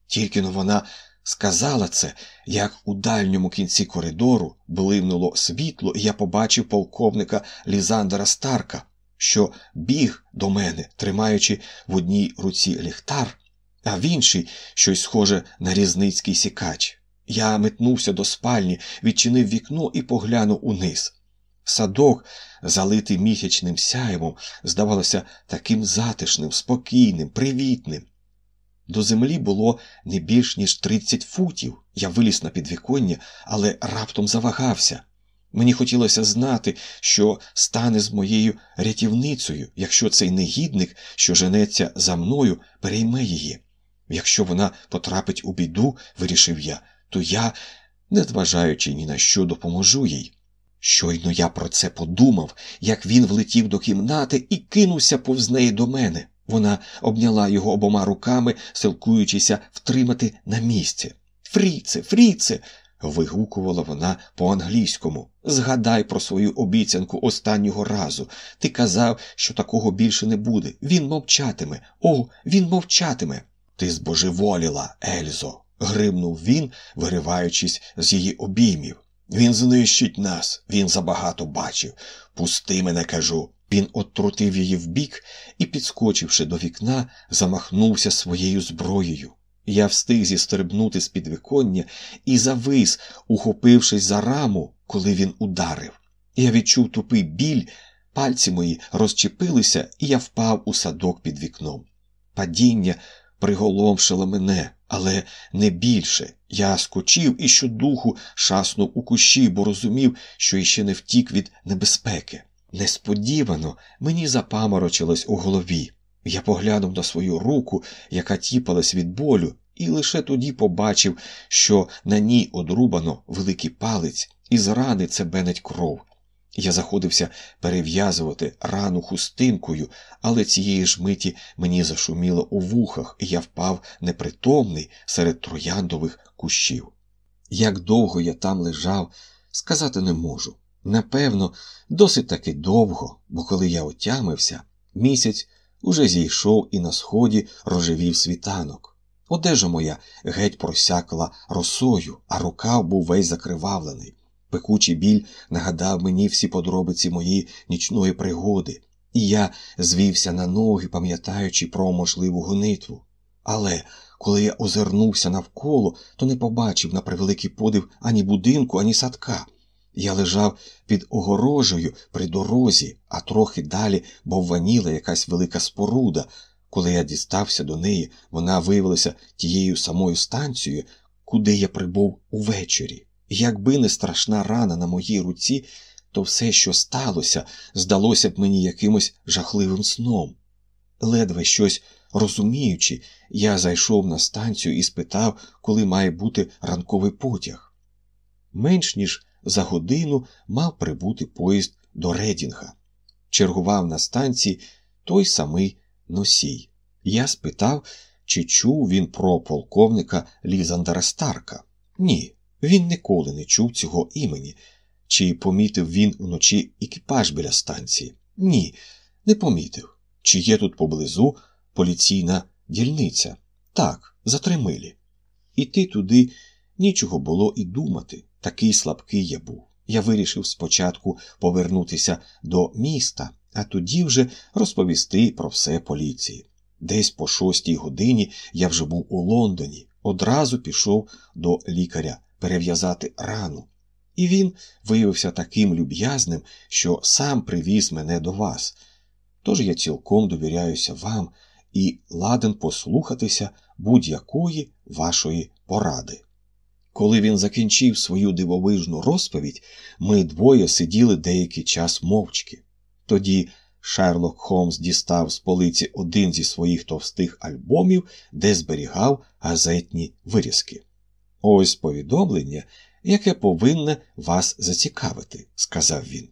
Тільки но вона сказала це, як у дальньому кінці коридору блимнуло світло, і я побачив полковника Лізандера Старка, що біг до мене, тримаючи в одній руці ліхтар, а в іншій щось схоже на різницький сікач. Я метнувся до спальні, відчинив вікно і поглянув униз. Садок, залитий місячним сяєвом, здавалося таким затишним, спокійним, привітним. До землі було не більш ніж тридцять футів. Я виліз на підвіконня, але раптом завагався. Мені хотілося знати, що стане з моєю рятівницею, якщо цей негідник, що женеться за мною, перейме її. Якщо вона потрапить у біду, вирішив я, то я, не зважаючи ні на що, допоможу їй. Щойно я про це подумав, як він влетів до кімнати і кинувся повз неї до мене. Вона обняла його обома руками, силкуючися втримати на місці. Фріце, Фріце. вигукувала вона по-англійському. Згадай про свою обіцянку останнього разу. Ти казав, що такого більше не буде. Він мовчатиме. О, він мовчатиме. Ти збожеволіла, Ельзо. гримнув він, вириваючись з її обіймів. Він знищить нас, він забагато бачив. Пусти мене, кажу. Він оттрутив її вбік і, підскочивши до вікна, замахнувся своєю зброєю. Я встиг зістрибнути з підвіконня і завис, ухопившись за раму, коли він ударив. Я відчув тупий біль, пальці мої розчепилися, і я впав у садок під вікном. Падіння приголомшило мене, але не більше. Я скочив і щодуху шаснув у кущі, бо розумів, що іще не втік від небезпеки. Несподівано мені запаморочилось у голові. Я поглянув на свою руку, яка тіпалась від болю, і лише тоді побачив, що на ній одрубано великий палець, і з рани це бенеть кров. Я заходився перев'язувати рану хустинкою, але цієї ж миті мені зашуміло у вухах, і я впав непритомний серед трояндових кущів. Як довго я там лежав, сказати не можу. Напевно, досить таки довго, бо коли я отямився, місяць уже зійшов і на сході рожевів світанок. Одежа моя геть просякла росою, а рукав був весь закривавлений. Пекучий біль нагадав мені всі подробиці моєї нічної пригоди, і я звівся на ноги, пам'ятаючи про можливу гонитву. Але коли я озирнувся навколо, то не побачив на превеликий подив ані будинку, ані садка. Я лежав під огорожею при дорозі, а трохи далі бовваніла якась велика споруда. Коли я дістався до неї, вона виявилася тією самою станцією, куди я прибув увечері. Якби не страшна рана на моїй руці, то все, що сталося, здалося б мені якимось жахливим сном. Ледве щось розуміючи, я зайшов на станцію і спитав, коли має бути ранковий потяг. Менш ніж за годину мав прибути поїзд до Редінга. Чергував на станції той самий носій. Я спитав, чи чув він про полковника Лізандера Старка. Ні, він ніколи не чув цього імені. Чи помітив він уночі екіпаж біля станції? Ні, не помітив. Чи є тут поблизу поліційна дільниця? Так, за три милі. Іти туди нічого було і думати. Такий слабкий я був. Я вирішив спочатку повернутися до міста, а тоді вже розповісти про все поліції. Десь по шостій годині я вже був у Лондоні, одразу пішов до лікаря перев'язати рану. І він виявився таким люб'язним, що сам привіз мене до вас. Тож я цілком довіряюся вам і ладен послухатися будь-якої вашої поради. Коли він закінчив свою дивовижну розповідь, ми двоє сиділи деякий час мовчки. Тоді Шерлок Холмс дістав з полиці один зі своїх товстих альбомів, де зберігав газетні вирізки. Ось повідомлення, яке повинне вас зацікавити, сказав він.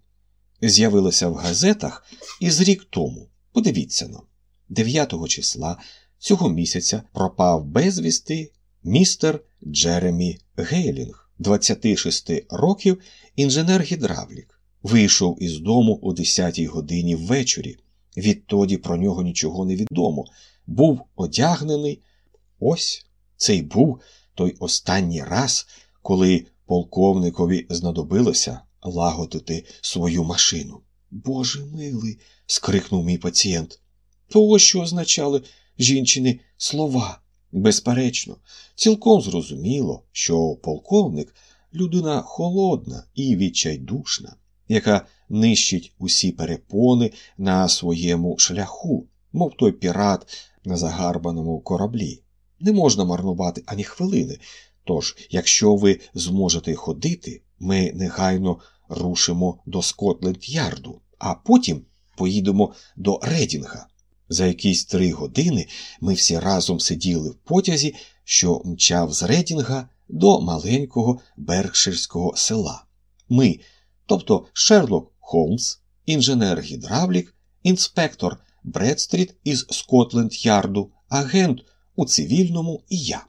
З'явилося в газетах із рік тому. Подивіться но. 9 числа цього місяця пропав безвісти містер Джеремі Гейлінг, 26 років, інженер-гідравлік. Вийшов із дому о 10 годині ввечері. Відтоді про нього нічого не відомо. Був одягнений. Ось цей був той останній раз, коли полковникові знадобилося лагодити свою машину. Боже милий. скрикнув мій пацієнт. То ось що означали жінчини слова. Безперечно, цілком зрозуміло, що полковник людина холодна і відчайдушна, яка нищить усі перепони на своєму шляху, мов той пірат на загарбаному кораблі. Не можна марнувати ані хвилини. Тож, якщо ви зможете ходити, ми негайно рушимо до Скотленд Ярду, а потім поїдемо до Редінга. За якісь три години ми всі разом сиділи в потязі, що мчав з Редінга до маленького Беркширського села. Ми, тобто Шерлок Холмс, інженер-гідравлік, інспектор Бредстріт із Скотленд Ярду, агент у цивільному і я.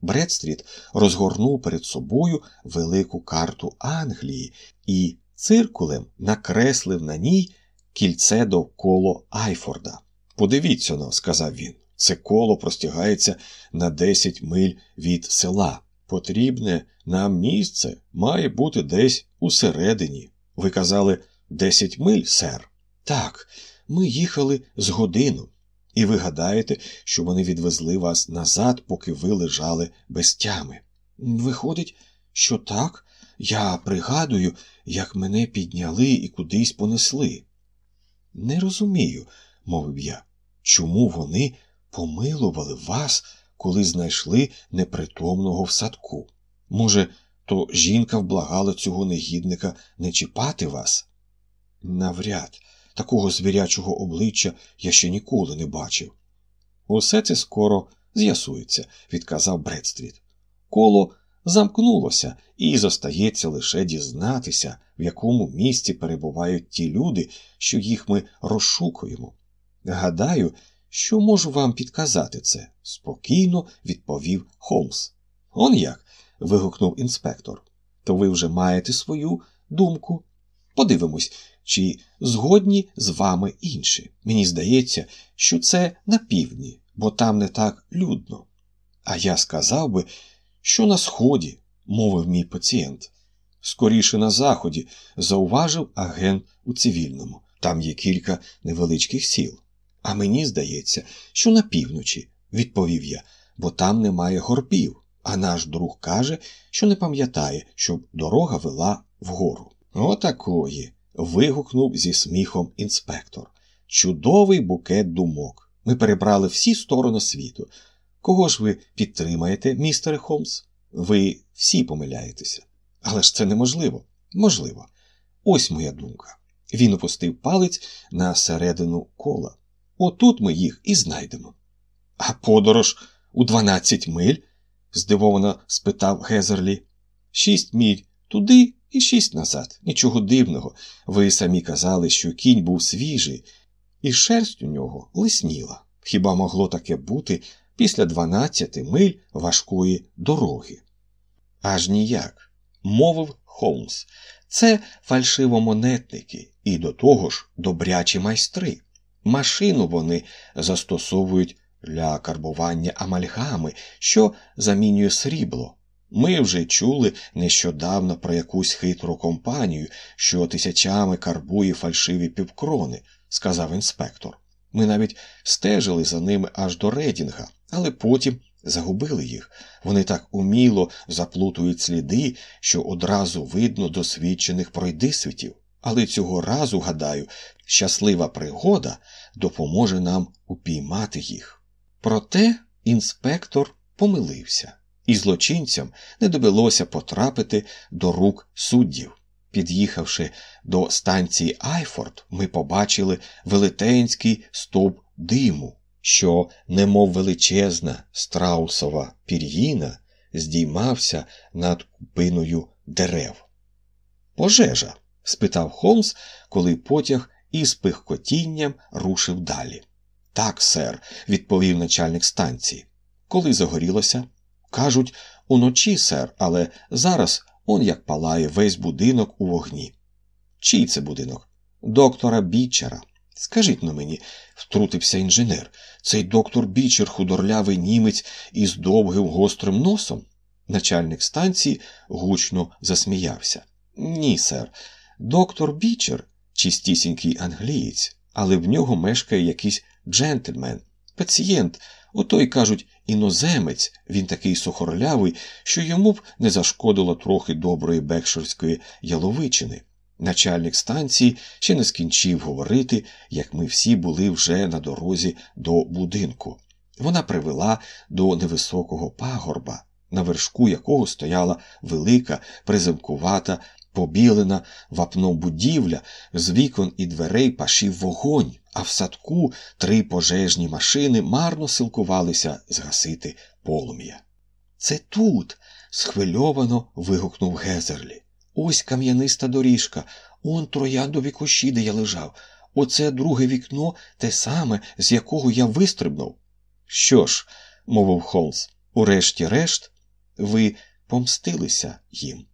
Бредстріт розгорнув перед собою велику карту Англії і циркулем накреслив на ній кільце довкола Айфорда. Подивіться но, сказав він, це коло простягається на 10 миль від села. Потрібне нам місце має бути десь усередині. Ви казали 10 миль, сер? Так, ми їхали з годину. І ви гадаєте, що вони відвезли вас назад, поки ви лежали без тями. Виходить, що так, я пригадую, як мене підняли і кудись понесли. Не розумію, мовив я, чому вони помилували вас, коли знайшли непритомного в садку. Може, то жінка вблагала цього негідника не чіпати вас? Навряд, такого звірячого обличчя я ще ніколи не бачив. Усе це скоро з'ясується, відказав Бредстріт. Коло замкнулося, і зостається лише дізнатися, в якому місці перебувають ті люди, що їх ми розшукуємо. Гадаю, що можу вам підказати це, спокійно відповів Холмс. Он як? вигукнув інспектор. То ви вже маєте свою думку. Подивимось, чи згодні з вами інші. Мені здається, що це на півдні, бо там не так людно. А я сказав би, що на сході, мовив мій пацієнт. Скоріше на заході, зауважив агент у цивільному. Там є кілька невеличких сіл. А мені здається, що на півночі, відповів я, бо там немає горбів, а наш друг каже, що не пам'ятає, щоб дорога вела вгору. Отакої. вигукнув зі сміхом інспектор. Чудовий букет думок. Ми перебрали всі сторони світу. Кого ж ви підтримаєте, містере Холмс? Ви всі помиляєтеся. Але ж це неможливо. Можливо. Ось моя думка. Він опустив палець на середину кола. Отут ми їх і знайдемо. А подорож у дванадцять миль? здивовано спитав Гезерлі. Шість міль туди і шість назад. Нічого дивного. Ви самі казали, що кінь був свіжий, і шерсть у нього лисніла. Хіба могло таке бути після дванадцяти миль важкої дороги? Аж ніяк, мовив Холмс. Це фальшивомонетники і до того ж добрячі майстри. Машину вони застосовують для карбування амальгами, що замінює срібло. Ми вже чули нещодавно про якусь хитру компанію, що тисячами карбує фальшиві півкрони, сказав інспектор. Ми навіть стежили за ними аж до Редінга, але потім загубили їх. Вони так уміло заплутують сліди, що одразу видно досвідчених пройдисвітів. Але цього разу, гадаю, щаслива пригода допоможе нам упіймати їх. Проте інспектор помилився, і злочинцям не довелося потрапити до рук суддів. Під'їхавши до станції Айфорд, ми побачили велетенський стовп диму, що, немов величезна страусова пір'їна, здіймався над купиною дерев. Пожежа? Спитав Холмс, коли потяг із пихкотінням рушив далі. Так, сер, відповів начальник станції. Коли загорілося? Кажуть, уночі, сер, але зараз он як палає весь будинок у вогні. Чий це будинок? Доктора Бічера. Скажіть на мені, втрутився інженер, цей доктор Бічер худорлявий німець із довгим гострим носом? Начальник станції гучно засміявся. Ні, сер. Доктор Бічер чистісінький англієць, але в нього мешкає якийсь джентльмен, пацієнт, отой кажуть, іноземець, він такий сухорлявий, що йому б не зашкодило трохи доброї бекширської яловичини. Начальник станції ще не скінчив говорити, як ми всі були вже на дорозі до будинку. Вона привела до невисокого пагорба, на вершку якого стояла велика, приземкувата, побілена вапном будівля, з вікон і дверей пашів вогонь, а в садку три пожежні машини марно силкувалися згасити полум'я. Це тут. схвильовано вигукнув Гезерлі. Ось кам'яниста доріжка, он трояндові кущі, де я лежав. Оце друге вікно, те саме, з якого я вистрибнув. Що ж, мовив Холмс, урешті-решт, ви помстилися їм.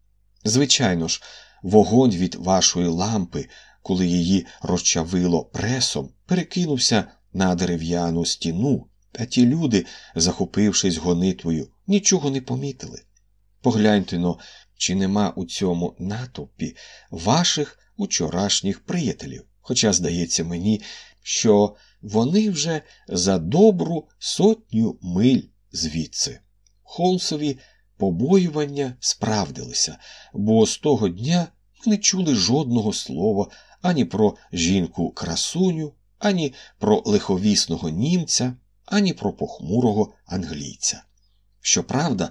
Звичайно ж, вогонь від вашої лампи, коли її розчавило пресом, перекинувся на дерев'яну стіну, а ті люди, захопившись гонитвою, нічого не помітили. Погляньте но, чи нема у цьому натовпі ваших учорашніх приятелів, хоча здається мені, що вони вже за добру сотню миль звідси. Холмсові побоювання справдилися, бо з того дня не чули жодного слова ані про жінку красуню, ані про лиховісного німця, ані про похмурого англійця. Щоправда,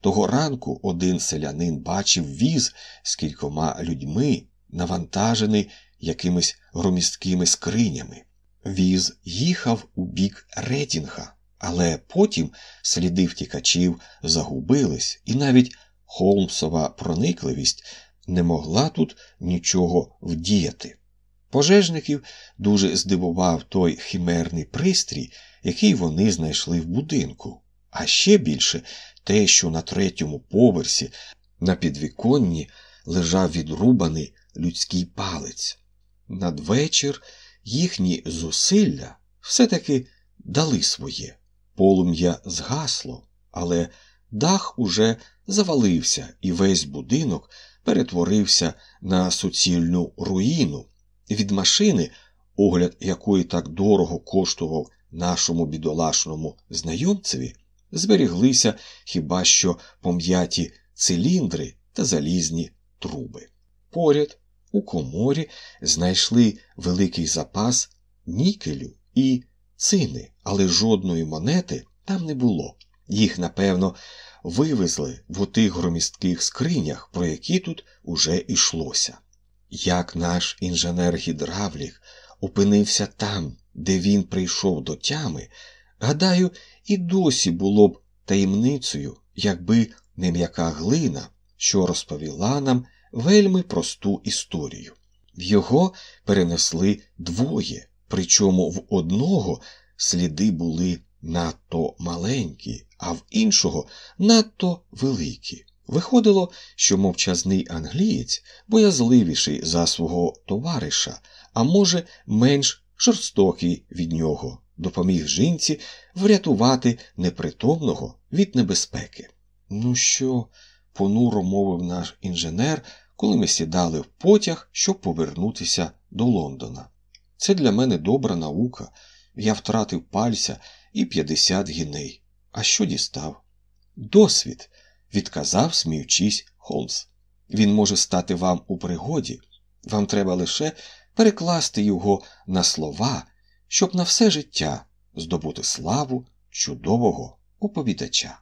того ранку один селянин бачив віз з кількома людьми, навантажений якимись громісткими скринями. Віз їхав у бік Ретінга, але потім сліди втікачів загубились, і навіть Холмсова проникливість не могла тут нічого вдіяти. Пожежників дуже здивував той химерний пристрій, який вони знайшли в будинку, а ще більше те, що на третьому поверсі на підвіконні лежав відрубаний людський палець. Надвечір їхні зусилля все-таки дали своє. Полум'я згасло, але дах уже завалився, і весь будинок перетворився на суцільну руїну. Від машини, огляд якої так дорого коштував нашому бідолашному знайомцеві зберіглися хіба що пом'яті циліндри та залізні труби. Поряд у коморі знайшли великий запас нікелю і цини, але жодної монети там не було. Їх, напевно, вивезли в отих громістких скринях, про які тут уже йшлося. Як наш інженер-гідравлік опинився там, де він прийшов до тями, гадаю, і досі було б таємницею, якби не м'яка глина, що розповіла нам вельми просту історію. Його перенесли двоє, причому в одного сліди були надто маленькі, а в іншого надто великі. Виходило, що мовчазний англієць боязливіший за свого товариша, а може, менш жорстокий від нього, допоміг жінці врятувати непритомного від небезпеки. Ну що, понуро мовив наш інженер, коли ми сідали в потяг, щоб повернутися до Лондона. Це для мене добра наука. Я втратив пальця і 50 гіней. А що дістав? Досвід, відказав, сміючись, Холмс. Він може стати вам у пригоді. Вам треба лише перекласти його на слова, щоб на все життя здобути славу чудового оповідача.